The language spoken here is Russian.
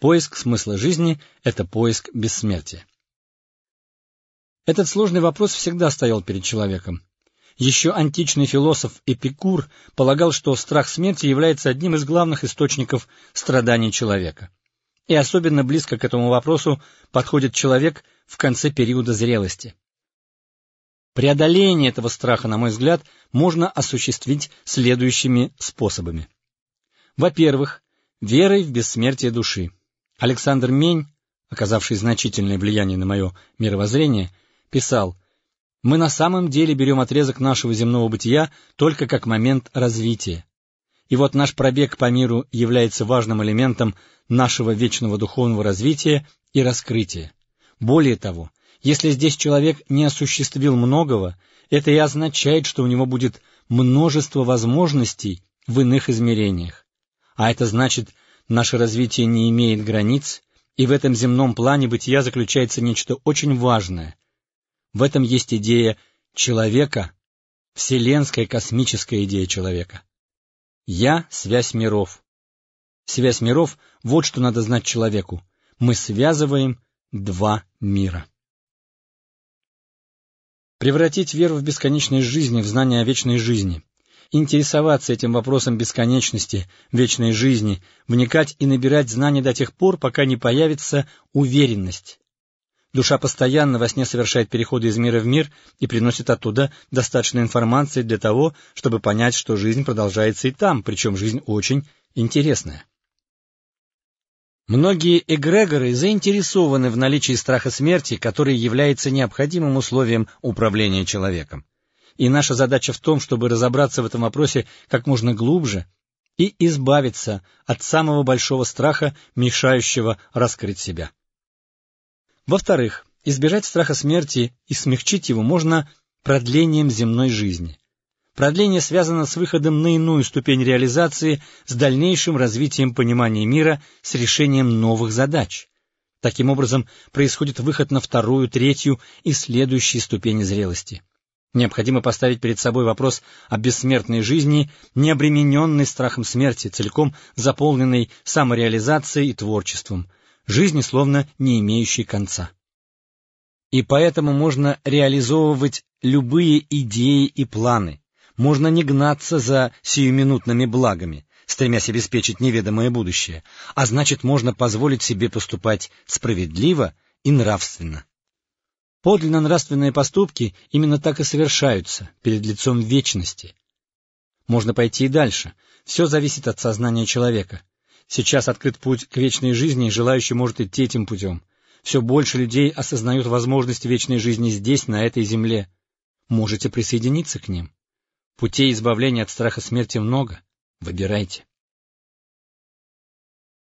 Поиск смысла жизни — это поиск бессмертия. Этот сложный вопрос всегда стоял перед человеком. Еще античный философ Эпикур полагал, что страх смерти является одним из главных источников страданий человека. И особенно близко к этому вопросу подходит человек в конце периода зрелости. Преодоление этого страха, на мой взгляд, можно осуществить следующими способами. Во-первых, верой в бессмертие души. Александр Мень, оказавший значительное влияние на мое мировоззрение, писал «Мы на самом деле берем отрезок нашего земного бытия только как момент развития. И вот наш пробег по миру является важным элементом нашего вечного духовного развития и раскрытия. Более того, если здесь человек не осуществил многого, это и означает, что у него будет множество возможностей в иных измерениях. А это значит, Наше развитие не имеет границ, и в этом земном плане бытия заключается нечто очень важное. В этом есть идея человека, вселенская космическая идея человека. Я — связь миров. Связь миров — вот что надо знать человеку. Мы связываем два мира. Превратить веру в бесконечность жизни в знание о вечной жизни — интересоваться этим вопросом бесконечности, вечной жизни, вникать и набирать знания до тех пор, пока не появится уверенность. Душа постоянно во сне совершает переходы из мира в мир и приносит оттуда достаточно информации для того, чтобы понять, что жизнь продолжается и там, причем жизнь очень интересная. Многие эгрегоры заинтересованы в наличии страха смерти, который является необходимым условием управления человеком и наша задача в том, чтобы разобраться в этом вопросе как можно глубже и избавиться от самого большого страха, мешающего раскрыть себя. Во-вторых, избежать страха смерти и смягчить его можно продлением земной жизни. Продление связано с выходом на иную ступень реализации, с дальнейшим развитием понимания мира, с решением новых задач. Таким образом, происходит выход на вторую, третью и следующие ступени зрелости. Необходимо поставить перед собой вопрос о бессмертной жизни, не обремененной страхом смерти, целиком заполненной самореализацией и творчеством, жизни словно не имеющей конца. И поэтому можно реализовывать любые идеи и планы, можно не гнаться за сиюминутными благами, стремясь обеспечить неведомое будущее, а значит можно позволить себе поступать справедливо и нравственно. Подлинно нравственные поступки именно так и совершаются, перед лицом вечности. Можно пойти и дальше. Все зависит от сознания человека. Сейчас открыт путь к вечной жизни, и желающий может идти этим путем. Все больше людей осознают возможность вечной жизни здесь, на этой земле. Можете присоединиться к ним. Путей избавления от страха смерти много. Выбирайте.